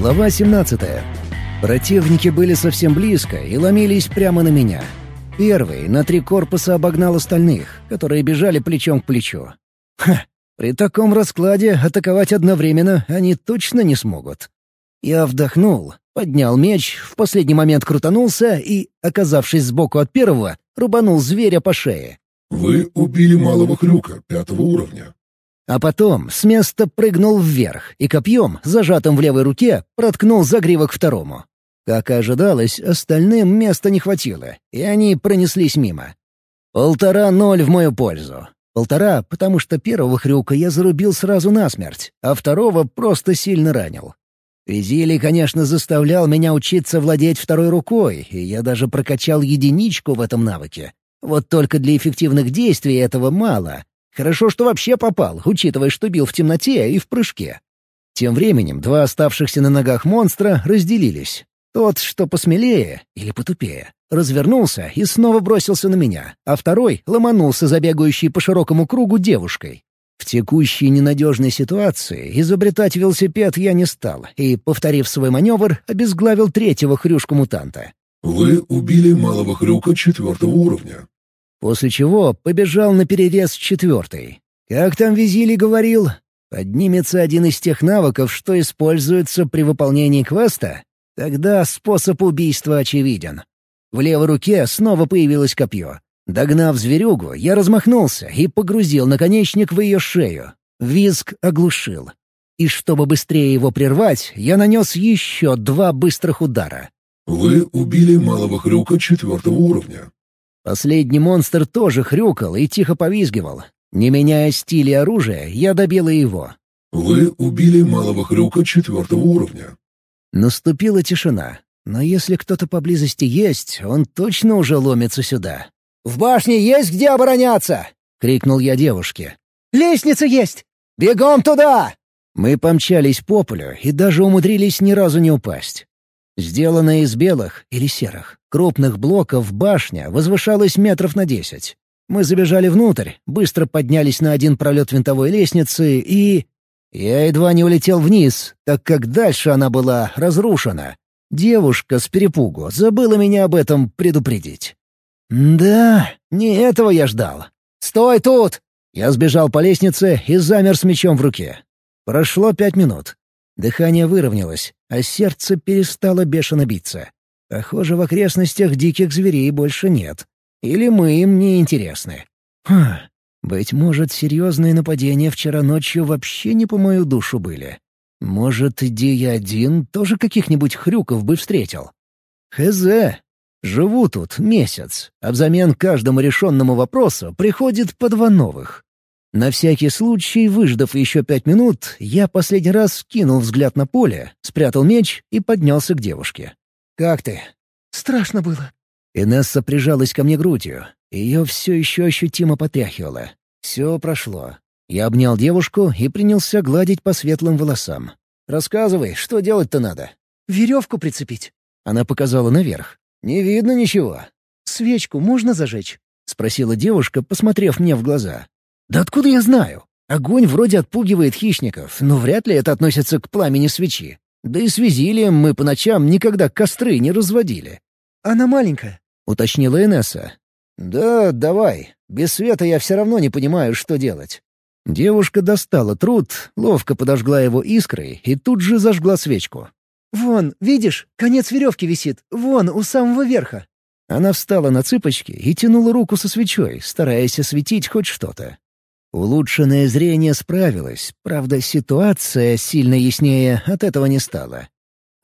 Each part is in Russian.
Глава 17. Противники были совсем близко и ломились прямо на меня. Первый на три корпуса обогнал остальных, которые бежали плечом к плечу. Ха! При таком раскладе атаковать одновременно они точно не смогут. Я вдохнул, поднял меч, в последний момент крутанулся и, оказавшись сбоку от первого, рубанул зверя по шее. «Вы убили малого хрюка пятого уровня. А потом с места прыгнул вверх и копьем, зажатым в левой руке, проткнул загривок второму. Как и ожидалось, остальным места не хватило, и они пронеслись мимо. Полтора ноль в мою пользу. Полтора, потому что первого хрюка я зарубил сразу насмерть, а второго просто сильно ранил. Визилий, конечно, заставлял меня учиться владеть второй рукой, и я даже прокачал единичку в этом навыке. Вот только для эффективных действий этого мало, Хорошо, что вообще попал, учитывая, что бил в темноте и в прыжке. Тем временем два оставшихся на ногах монстра разделились. Тот, что посмелее или потупее, развернулся и снова бросился на меня, а второй ломанулся за бегающей по широкому кругу девушкой. В текущей ненадежной ситуации изобретать велосипед я не стал и, повторив свой маневр, обезглавил третьего хрюшку-мутанта. «Вы убили малого хрюка четвертого уровня. После чего побежал на перерез четвертый. Как там Визили говорил? Поднимется один из тех навыков, что используется при выполнении квеста? Тогда способ убийства очевиден. В левой руке снова появилось копье. Догнав зверюгу, я размахнулся и погрузил наконечник в ее шею. Визг оглушил. И чтобы быстрее его прервать, я нанес еще два быстрых удара. «Вы убили малого хрюка четвертого уровня. Последний монстр тоже хрюкал и тихо повизгивал. Не меняя стиля оружия, я добил и его. «Вы убили малого хрюка четвертого уровня». Наступила тишина. Но если кто-то поблизости есть, он точно уже ломится сюда. «В башне есть где обороняться!» — крикнул я девушке. «Лестница есть! Бегом туда!» Мы помчались по полю и даже умудрились ни разу не упасть. Сделанная из белых или серых крупных блоков башня возвышалась метров на десять. Мы забежали внутрь, быстро поднялись на один пролет винтовой лестницы и... Я едва не улетел вниз, так как дальше она была разрушена. Девушка с перепугу забыла меня об этом предупредить. «Да, не этого я ждал. Стой тут!» Я сбежал по лестнице и замер с мечом в руке. Прошло пять минут. Дыхание выровнялось, а сердце перестало бешено биться. Похоже, в окрестностях диких зверей больше нет. Или мы им не интересны. Хм, быть может, серьезные нападения вчера ночью вообще не по мою душу были. Может, иди я один, тоже каких-нибудь хрюков бы встретил. Хз. Живу тут месяц, а взамен каждому решенному вопросу приходит по два новых. На всякий случай, выждав еще пять минут, я последний раз скинул взгляд на поле, спрятал меч и поднялся к девушке. «Как ты?» «Страшно было». Инесса прижалась ко мне грудью. Ее все еще ощутимо потряхивало. Все прошло. Я обнял девушку и принялся гладить по светлым волосам. «Рассказывай, что делать-то надо?» «Веревку прицепить». Она показала наверх. «Не видно ничего». «Свечку можно зажечь?» — спросила девушка, посмотрев мне в глаза. Да откуда я знаю? Огонь вроде отпугивает хищников, но вряд ли это относится к пламени свечи. Да и с визилием мы по ночам никогда костры не разводили. «Она маленькая», — уточнила Инесса. «Да, давай. Без света я все равно не понимаю, что делать». Девушка достала труд, ловко подожгла его искрой и тут же зажгла свечку. «Вон, видишь, конец веревки висит. Вон, у самого верха». Она встала на цыпочки и тянула руку со свечой, стараясь осветить хоть что-то. Улучшенное зрение справилось, правда, ситуация сильно яснее от этого не стала.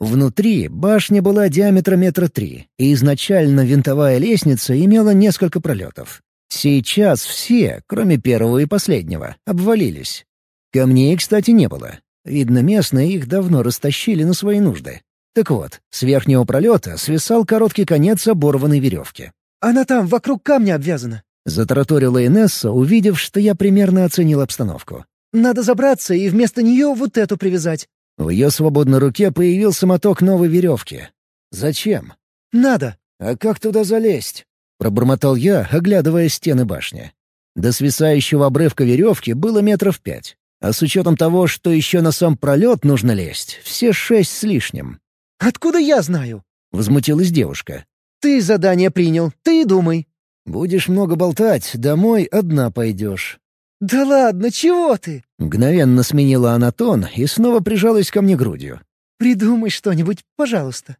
Внутри башня была диаметром метра три, и изначально винтовая лестница имела несколько пролетов. Сейчас все, кроме первого и последнего, обвалились. Камней, кстати, не было. Видно, местные их давно растащили на свои нужды. Так вот, с верхнего пролета свисал короткий конец оборванной веревки. «Она там, вокруг камня обвязана», Затараторила Инесса, увидев, что я примерно оценил обстановку. «Надо забраться и вместо нее вот эту привязать». В ее свободной руке появился моток новой веревки. «Зачем?» «Надо». «А как туда залезть?» — пробормотал я, оглядывая стены башни. До свисающего обрывка веревки было метров пять. А с учетом того, что еще на сам пролет нужно лезть, все шесть с лишним. «Откуда я знаю?» — возмутилась девушка. «Ты задание принял, ты и думай». «Будешь много болтать, домой одна пойдешь». «Да ладно, чего ты?» Мгновенно сменила она тон и снова прижалась ко мне грудью. «Придумай что-нибудь, пожалуйста».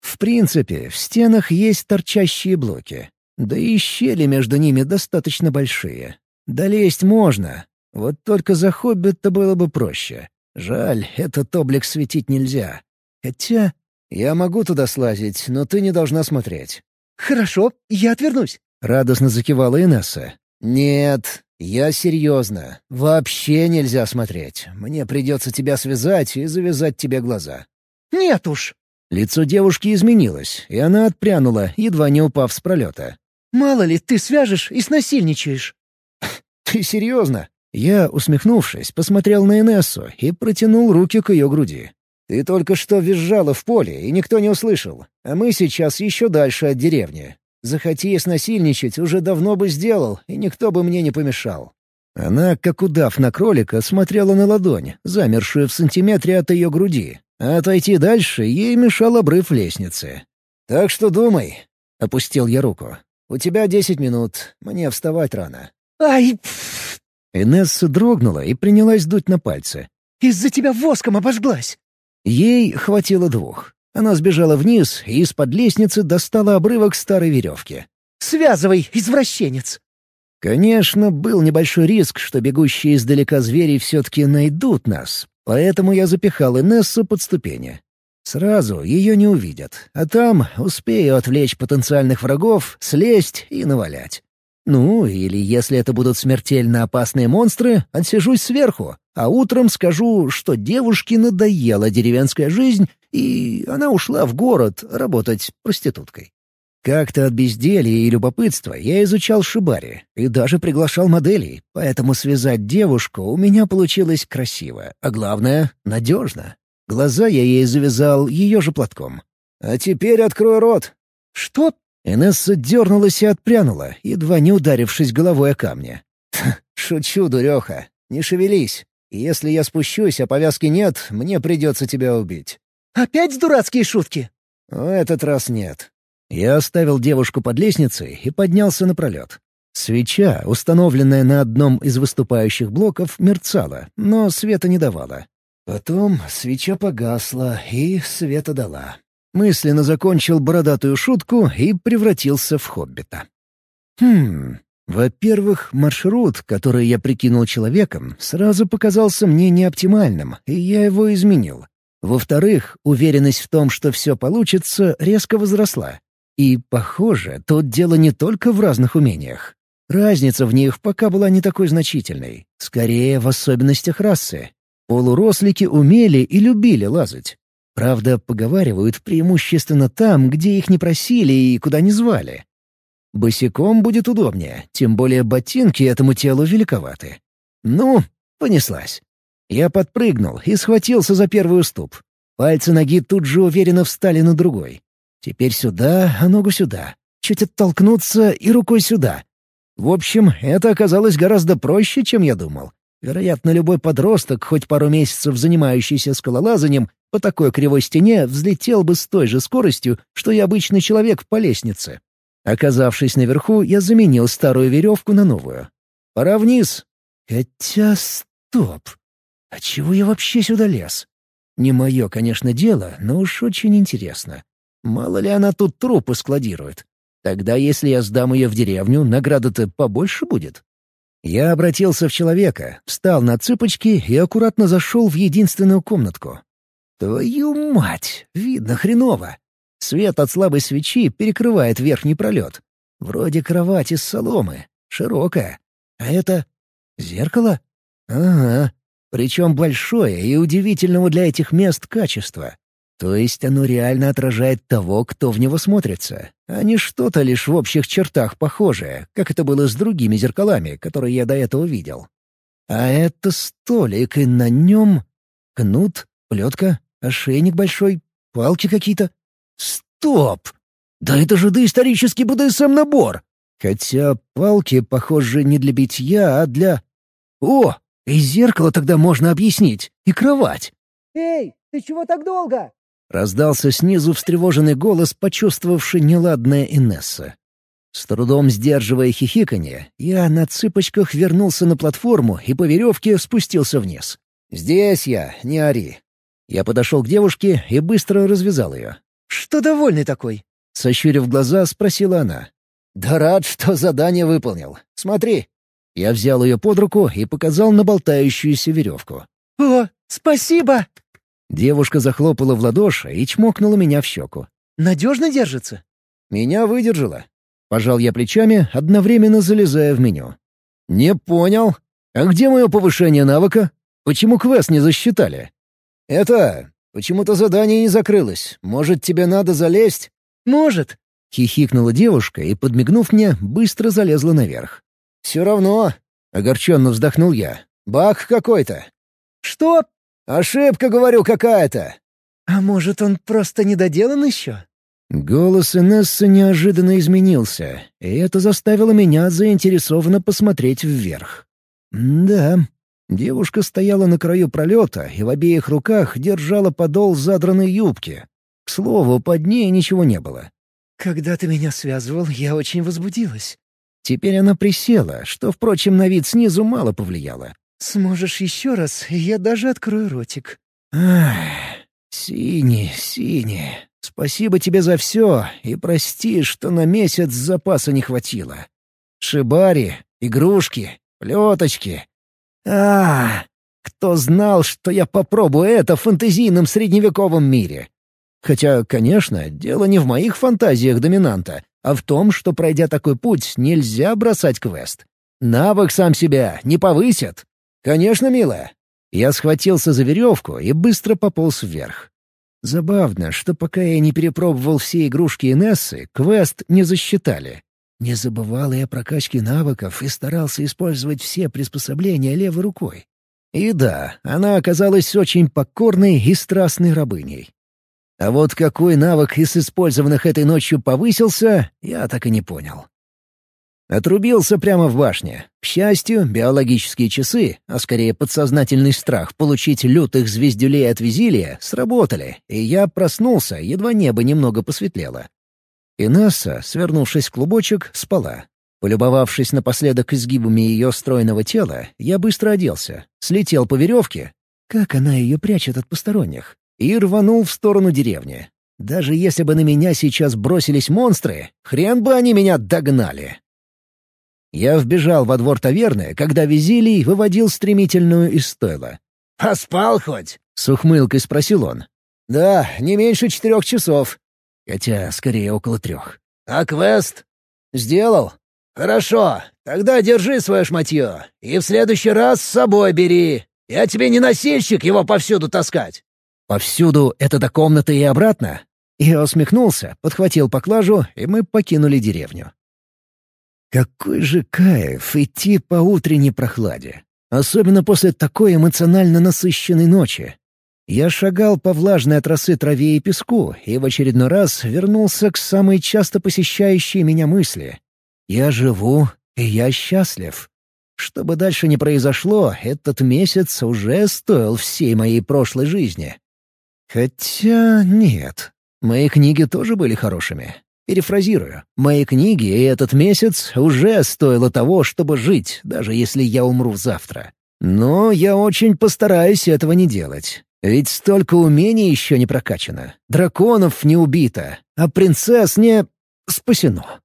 В принципе, в стенах есть торчащие блоки. Да и щели между ними достаточно большие. Долезть можно. Вот только за хоббит-то было бы проще. Жаль, этот облик светить нельзя. Хотя я могу туда слазить, но ты не должна смотреть. «Хорошо, я отвернусь», — радостно закивала Инесса. «Нет, я серьезно. Вообще нельзя смотреть. Мне придется тебя связать и завязать тебе глаза». «Нет уж». Лицо девушки изменилось, и она отпрянула, едва не упав с пролета. «Мало ли, ты свяжешь и снасильничаешь». «Ты серьезно?» Я, усмехнувшись, посмотрел на Инессу и протянул руки к ее груди. «Ты только что визжала в поле, и никто не услышал. А мы сейчас еще дальше от деревни. Захоти снасильничать, уже давно бы сделал, и никто бы мне не помешал». Она, как удав на кролика, смотрела на ладонь, замершую в сантиметре от ее груди. А отойти дальше ей мешал обрыв лестницы. «Так что думай», — опустил я руку. «У тебя десять минут, мне вставать рано». «Ай!» Инесса дрогнула и принялась дуть на пальцы. «Из-за тебя воском обожглась!» Ей хватило двух. Она сбежала вниз и из-под лестницы достала обрывок старой веревки. «Связывай, извращенец!» Конечно, был небольшой риск, что бегущие издалека звери все-таки найдут нас, поэтому я запихал Инессу под ступени. Сразу ее не увидят, а там успею отвлечь потенциальных врагов, слезть и навалять. Ну, или если это будут смертельно опасные монстры, отсижусь сверху, а утром скажу, что девушке надоела деревенская жизнь, и она ушла в город работать проституткой. Как-то от безделья и любопытства я изучал шибари и даже приглашал моделей, поэтому связать девушку у меня получилось красиво, а главное — надежно. Глаза я ей завязал ее же платком. «А теперь открой рот». «Что?» Инесса дернулась и отпрянула, едва не ударившись головой о камни. «Шучу, дуреха. Не шевелись. Если я спущусь, а повязки нет, мне придется тебя убить». «Опять дурацкие шутки?» «В этот раз нет». Я оставил девушку под лестницей и поднялся на пролет. Свеча, установленная на одном из выступающих блоков, мерцала, но света не давала. Потом свеча погасла и света дала. Мысленно закончил бородатую шутку и превратился в хоббита. Хм, во-первых, маршрут, который я прикинул человеком, сразу показался мне неоптимальным, и я его изменил. Во-вторых, уверенность в том, что все получится, резко возросла. И, похоже, тут дело не только в разных умениях. Разница в них пока была не такой значительной, скорее в особенностях расы. Полурослики умели и любили лазать. Правда, поговаривают преимущественно там, где их не просили и куда не звали. Босиком будет удобнее, тем более ботинки этому телу великоваты. Ну, понеслась. Я подпрыгнул и схватился за первый уступ. Пальцы ноги тут же уверенно встали на другой. Теперь сюда, а ногу сюда. Чуть оттолкнуться и рукой сюда. В общем, это оказалось гораздо проще, чем я думал. Вероятно, любой подросток, хоть пару месяцев занимающийся скалолазанием, по такой кривой стене взлетел бы с той же скоростью, что и обычный человек по лестнице. Оказавшись наверху, я заменил старую веревку на новую. Пора вниз. Хотя стоп. А чего я вообще сюда лез? Не мое, конечно, дело, но уж очень интересно. Мало ли она тут трупы складирует. Тогда, если я сдам ее в деревню, награда-то побольше будет. Я обратился в человека, встал на цыпочки и аккуратно зашел в единственную комнатку. Твою мать! Видно хреново. Свет от слабой свечи перекрывает верхний пролет. Вроде кровать из соломы, широкая. А это... зеркало? Ага. Причем большое и удивительного для этих мест качества. То есть оно реально отражает того, кто в него смотрится, а не что-то лишь в общих чертах похожее, как это было с другими зеркалами, которые я до этого видел. А это столик, и на нем кнут, плетка, ошейник большой, палки какие-то. Стоп! Да это же доисторический БДСМ-набор! Хотя палки, похоже, не для битья, а для... О, И зеркало тогда можно объяснить, и кровать. «Эй, ты чего так долго?» Раздался снизу встревоженный голос, почувствовавший неладное Инесса. С трудом сдерживая хихиканье, я на цыпочках вернулся на платформу и по веревке спустился вниз. «Здесь я, не ори». Я подошел к девушке и быстро развязал ее. «Что довольный такой?» Сощурив глаза, спросила она. «Да рад, что задание выполнил. Смотри». Я взял ее под руку и показал на болтающуюся веревку. «О, спасибо!» Девушка захлопала в ладоши и чмокнула меня в щеку. «Надежно держится?» «Меня выдержала». Пожал я плечами, одновременно залезая в меню. «Не понял. А где мое повышение навыка? Почему квест не засчитали?» «Это... Почему-то задание не закрылось. Может, тебе надо залезть?» «Может». Хихикнула девушка и, подмигнув мне, быстро залезла наверх. «Все равно...» — огорченно вздохнул я. «Баг какой-то». «Что?» «Ошибка, говорю, какая-то». «А может, он просто недоделан еще?» Голос Инессы неожиданно изменился, и это заставило меня заинтересованно посмотреть вверх. «Да». Девушка стояла на краю пролета и в обеих руках держала подол задранной юбки. К слову, под ней ничего не было. «Когда ты меня связывал, я очень возбудилась». Теперь она присела, что, впрочем, на вид снизу мало повлияло. «Сможешь еще раз, я даже открою ротик». «Ах, синий, синий, спасибо тебе за все и прости, что на месяц запаса не хватило. Шибари, игрушки, плеточки. А, кто знал, что я попробую это в фантазийном средневековом мире? Хотя, конечно, дело не в моих фантазиях доминанта, а в том, что, пройдя такой путь, нельзя бросать квест. Навык сам себя не повысит. «Конечно, милая». Я схватился за веревку и быстро пополз вверх. Забавно, что пока я не перепробовал все игрушки Инессы, квест не засчитали. Не забывал я про качки навыков и старался использовать все приспособления левой рукой. И да, она оказалась очень покорной и страстной рабыней. А вот какой навык из использованных этой ночью повысился, я так и не понял. Отрубился прямо в башне. К счастью, биологические часы, а скорее подсознательный страх получить лютых звездюлей от Визилия, сработали, и я проснулся, едва небо немного посветлело. Инесса, свернувшись в клубочек, спала. Полюбовавшись напоследок изгибами ее стройного тела, я быстро оделся, слетел по веревке. Как она ее прячет от посторонних? И рванул в сторону деревни. Даже если бы на меня сейчас бросились монстры, хрен бы они меня догнали. Я вбежал во двор таверны, когда Визилий выводил стремительную из стойла. «Поспал хоть?» — с ухмылкой спросил он. «Да, не меньше четырех часов. Хотя, скорее, около трех». «А квест?» «Сделал». «Хорошо, тогда держи свое шматье, и в следующий раз с собой бери. Я тебе не носильщик его повсюду таскать». «Повсюду это до комнаты и обратно?» Я усмехнулся, подхватил поклажу, и мы покинули деревню. Какой же кайф идти по утренней прохладе. Особенно после такой эмоционально насыщенной ночи. Я шагал по влажной от росы траве и песку и в очередной раз вернулся к самой часто посещающей меня мысли. Я живу, и я счастлив. Что бы дальше ни произошло, этот месяц уже стоил всей моей прошлой жизни. Хотя нет, мои книги тоже были хорошими. Перефразирую. Мои книги и этот месяц уже стоило того, чтобы жить, даже если я умру завтра. Но я очень постараюсь этого не делать. Ведь столько умений еще не прокачано. Драконов не убито, а принцесс не... спасено.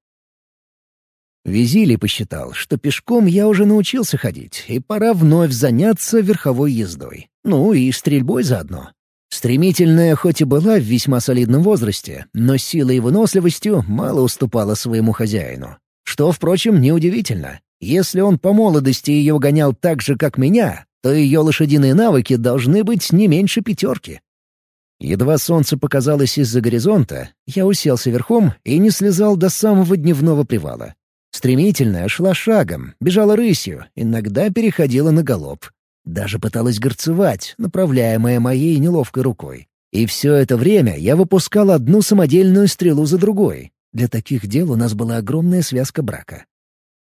Визилий посчитал, что пешком я уже научился ходить, и пора вновь заняться верховой ездой. Ну и стрельбой заодно. Стремительная хоть и была в весьма солидном возрасте, но силой и выносливостью мало уступала своему хозяину. Что, впрочем, неудивительно. Если он по молодости ее гонял так же, как меня, то ее лошадиные навыки должны быть не меньше пятерки. Едва солнце показалось из-за горизонта, я уселся верхом и не слезал до самого дневного привала. Стремительная шла шагом, бежала рысью, иногда переходила на галоп. Даже пыталась горцевать, направляемая моей неловкой рукой. И все это время я выпускал одну самодельную стрелу за другой. Для таких дел у нас была огромная связка брака.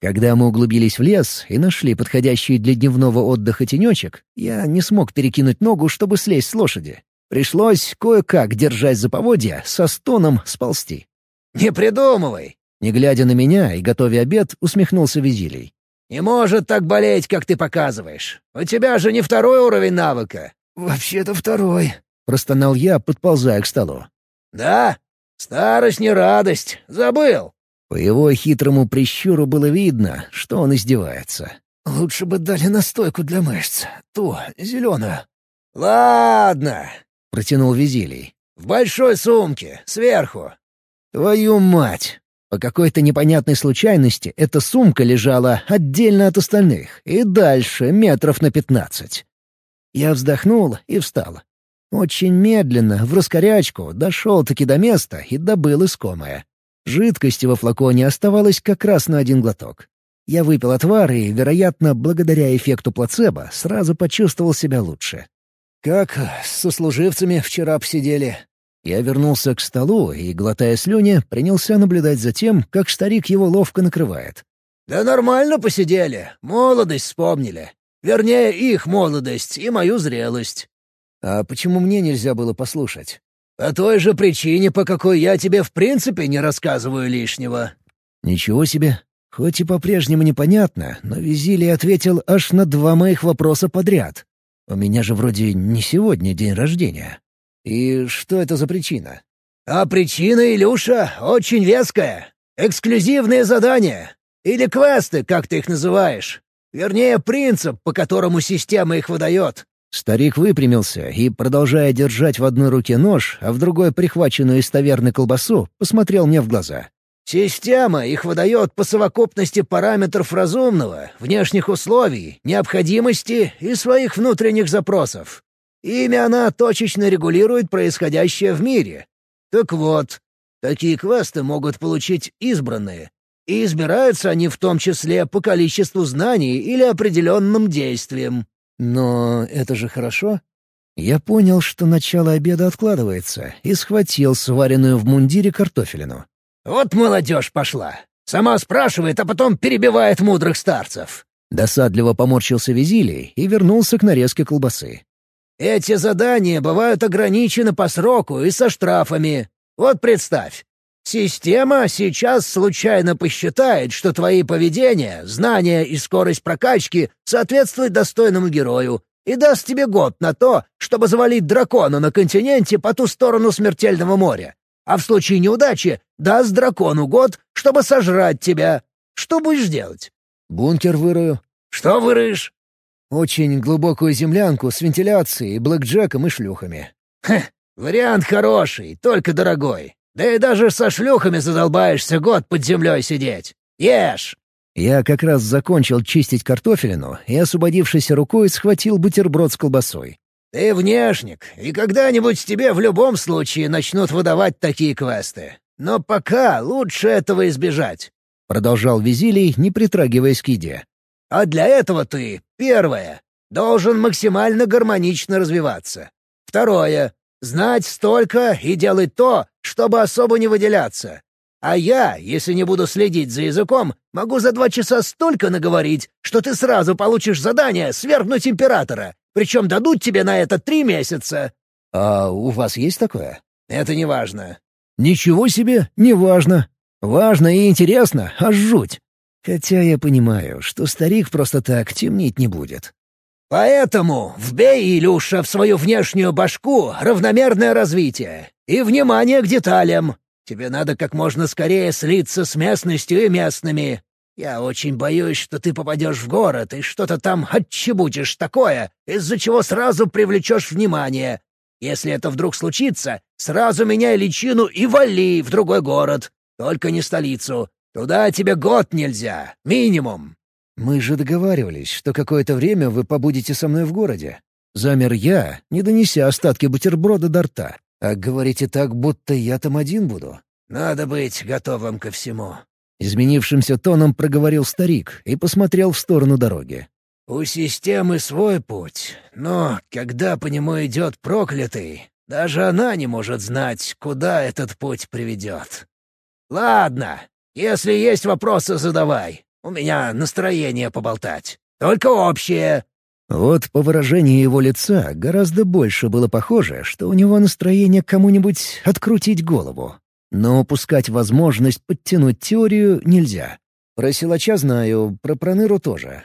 Когда мы углубились в лес и нашли подходящий для дневного отдыха тенечек, я не смог перекинуть ногу, чтобы слезть с лошади. Пришлось кое-как, держась за поводья, со стоном сползти. «Не придумывай!» Не глядя на меня и готовя обед, усмехнулся Визилий. «Не может так болеть, как ты показываешь. У тебя же не второй уровень навыка». «Вообще-то второй», — простонал я, подползая к столу. «Да? Старость не радость. Забыл. По его хитрому прищуру было видно, что он издевается. «Лучше бы дали настойку для мышц. Ту, зеленую». «Ладно», — протянул Визилий. «В большой сумке, сверху». «Твою мать!» По какой-то непонятной случайности эта сумка лежала отдельно от остальных и дальше метров на пятнадцать. Я вздохнул и встал. Очень медленно, в раскорячку, дошел-таки до места и добыл искомое. Жидкости во флаконе оставалось как раз на один глоток. Я выпил отвар и, вероятно, благодаря эффекту плацебо, сразу почувствовал себя лучше. «Как с сослуживцами вчера посидели?» Я вернулся к столу и, глотая слюни, принялся наблюдать за тем, как старик его ловко накрывает. «Да нормально посидели, молодость вспомнили. Вернее, их молодость и мою зрелость». «А почему мне нельзя было послушать?» «По той же причине, по какой я тебе в принципе не рассказываю лишнего». «Ничего себе. Хоть и по-прежнему непонятно, но Визилий ответил аж на два моих вопроса подряд. У меня же вроде не сегодня день рождения. И что это за причина?» «А причина, Илюша, очень веская. Эксклюзивные задания. Или квесты, как ты их называешь. Вернее, принцип, по которому система их выдает. Старик выпрямился и, продолжая держать в одной руке нож, а в другой прихваченную из таверны колбасу, посмотрел мне в глаза. «Система их выдает по совокупности параметров разумного, внешних условий, необходимости и своих внутренних запросов. Ими она точечно регулирует происходящее в мире. Так вот, такие квесты могут получить избранные, и избираются они в том числе по количеству знаний или определенным действиям. Но это же хорошо. Я понял, что начало обеда откладывается, и схватил сваренную в мундире картофелину. «Вот молодежь пошла. Сама спрашивает, а потом перебивает мудрых старцев». Досадливо поморщился Визилий и вернулся к нарезке колбасы. «Эти задания бывают ограничены по сроку и со штрафами. Вот представь, Система сейчас случайно посчитает, что твои поведения, знания и скорость прокачки соответствуют достойному герою и даст тебе год на то, чтобы завалить дракона на континенте по ту сторону смертельного моря. А в случае неудачи даст дракону год, чтобы сожрать тебя. Что будешь делать? Бункер вырою. Что вырыешь? Очень глубокую землянку с вентиляцией, блэкджеком и шлюхами. Хе, вариант хороший, только дорогой. Да и даже со шлюхами задолбаешься год под землей сидеть. Ешь!» Я как раз закончил чистить картофелину и, освободившись рукой, схватил бутерброд с колбасой. «Ты внешник, и когда-нибудь тебе в любом случае начнут выдавать такие квесты. Но пока лучше этого избежать», — продолжал Визилий, не притрагиваясь к еде. «А для этого ты, первое, должен максимально гармонично развиваться. Второе, Знать столько и делать то, чтобы особо не выделяться. А я, если не буду следить за языком, могу за два часа столько наговорить, что ты сразу получишь задание свергнуть императора. Причем дадут тебе на это три месяца». «А у вас есть такое?» «Это не важно». «Ничего себе, не важно. Важно и интересно, аж жуть. Хотя я понимаю, что старик просто так темнить не будет. Поэтому вбей, Илюша, в свою внешнюю башку равномерное развитие и внимание к деталям. Тебе надо как можно скорее слиться с местностью и местными. Я очень боюсь, что ты попадешь в город и что-то там отчебутишь такое, из-за чего сразу привлечешь внимание. Если это вдруг случится, сразу меняй личину и вали в другой город. Только не столицу. Туда тебе год нельзя, минимум. «Мы же договаривались, что какое-то время вы побудете со мной в городе. Замер я, не донеся остатки бутерброда до рта. А говорите так, будто я там один буду». «Надо быть готовым ко всему», — изменившимся тоном проговорил старик и посмотрел в сторону дороги. «У системы свой путь, но когда по нему идет проклятый, даже она не может знать, куда этот путь приведет. Ладно, если есть вопросы, задавай. У меня настроение поболтать. Только общее». Вот по выражению его лица гораздо больше было похоже, что у него настроение кому-нибудь открутить голову. Но упускать возможность подтянуть теорию нельзя. Про силача знаю, про проныру тоже.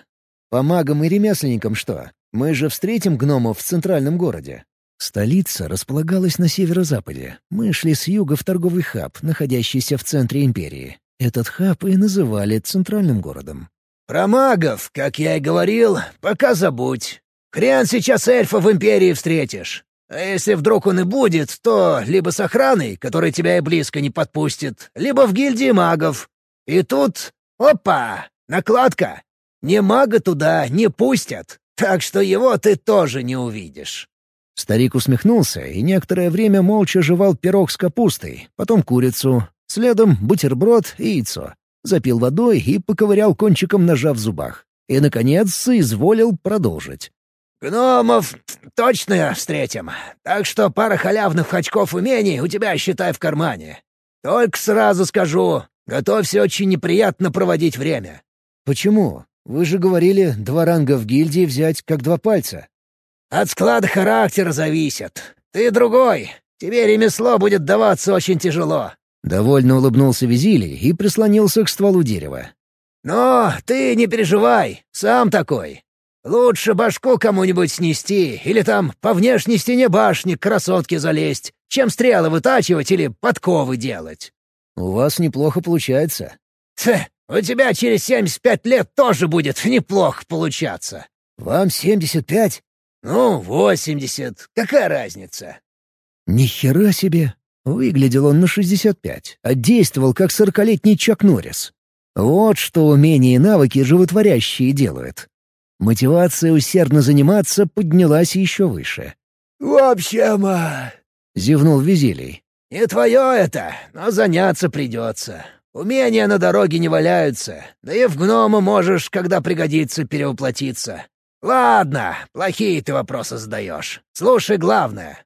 По магам и ремесленникам что? Мы же встретим гномов в центральном городе. Столица располагалась на северо-западе. Мы шли с юга в торговый хаб, находящийся в центре империи. Этот хаб и называли центральным городом. «Про магов, как я и говорил, пока забудь. Хрен сейчас эльфа в империи встретишь. А если вдруг он и будет, то либо с охраной, которая тебя и близко не подпустит, либо в гильдии магов. И тут... Опа! Накладка! Не мага туда не пустят, так что его ты тоже не увидишь. Старик усмехнулся и некоторое время молча жевал пирог с капустой, потом курицу, следом бутерброд и яйцо. Запил водой и поковырял кончиком ножа в зубах. И, наконец, соизволил продолжить. «Гномов точно встретим, так что пара халявных очков умений у тебя, считай, в кармане. Только сразу скажу, готовься очень неприятно проводить время». «Почему? Вы же говорили, два ранга в гильдии взять как два пальца». От склада характера зависит. Ты другой. Тебе ремесло будет даваться очень тяжело». Довольно улыбнулся Визилий и прислонился к стволу дерева. «Но ты не переживай, сам такой. Лучше башку кому-нибудь снести или там по внешней стене башни к красотке залезть, чем стрелы вытачивать или подковы делать». «У вас неплохо получается». «Тьф, у тебя через семьдесят пять лет тоже будет неплохо получаться». «Вам семьдесят пять?» «Ну, восемьдесят. Какая разница?» «Ни хера себе!» Выглядел он на шестьдесят пять, а действовал как сорокалетний Чак Норрис. Вот что умения и навыки животворящие делают. Мотивация усердно заниматься поднялась еще выше. «В общем...» а, — зевнул Визилий. «Не твое это, но заняться придется. Умения на дороге не валяются, да и в гнома можешь, когда пригодится, перевоплотиться. «Ладно, плохие ты вопросы задаешь. Слушай главное.